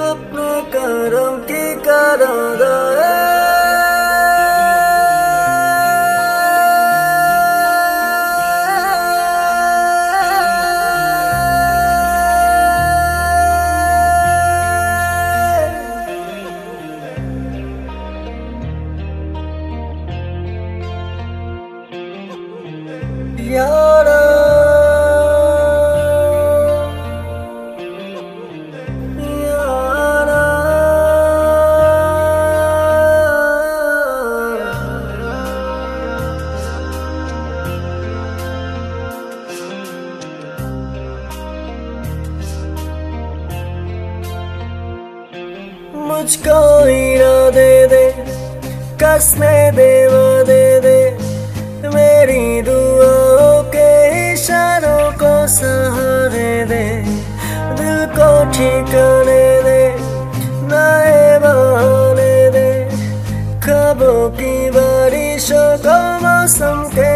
अपने कर्म की करारा यार मुझको हीरा दे दे कसने देवा दे दे। मेरी दुआओं के इशारों को सहारे दे, दिल को ठिकाने दे, नए बहाने दे। खबों की बारिशों को मौसम के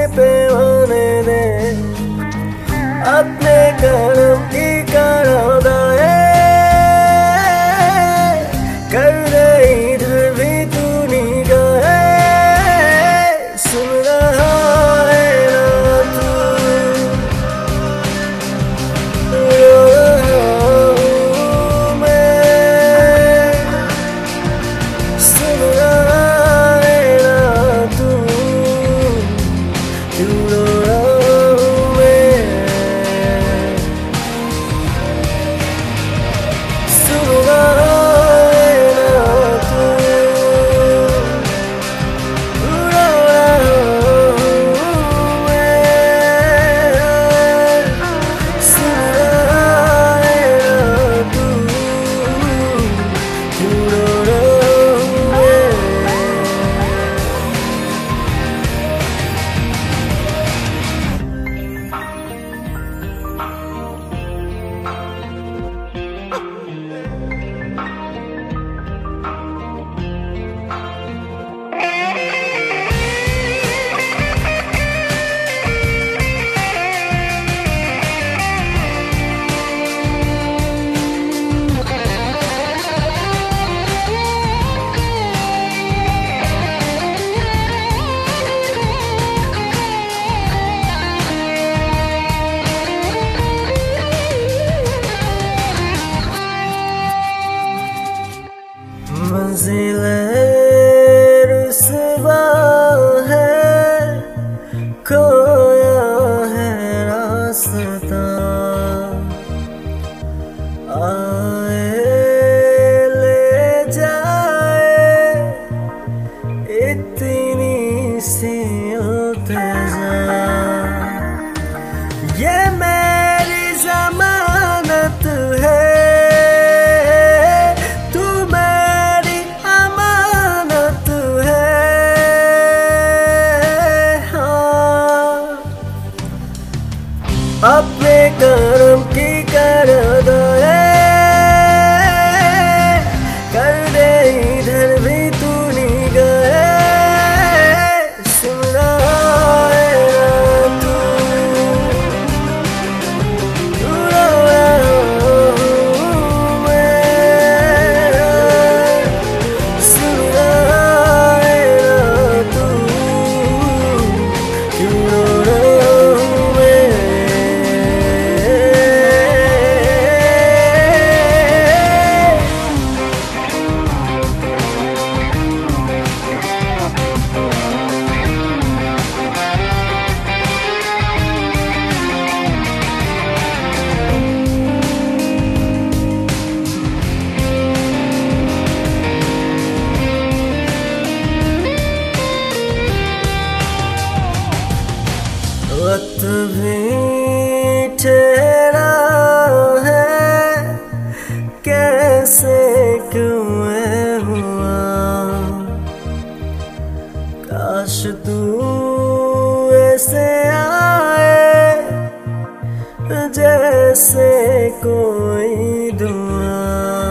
you. know काश तू ऐसे आए जैसे कोई दुआ।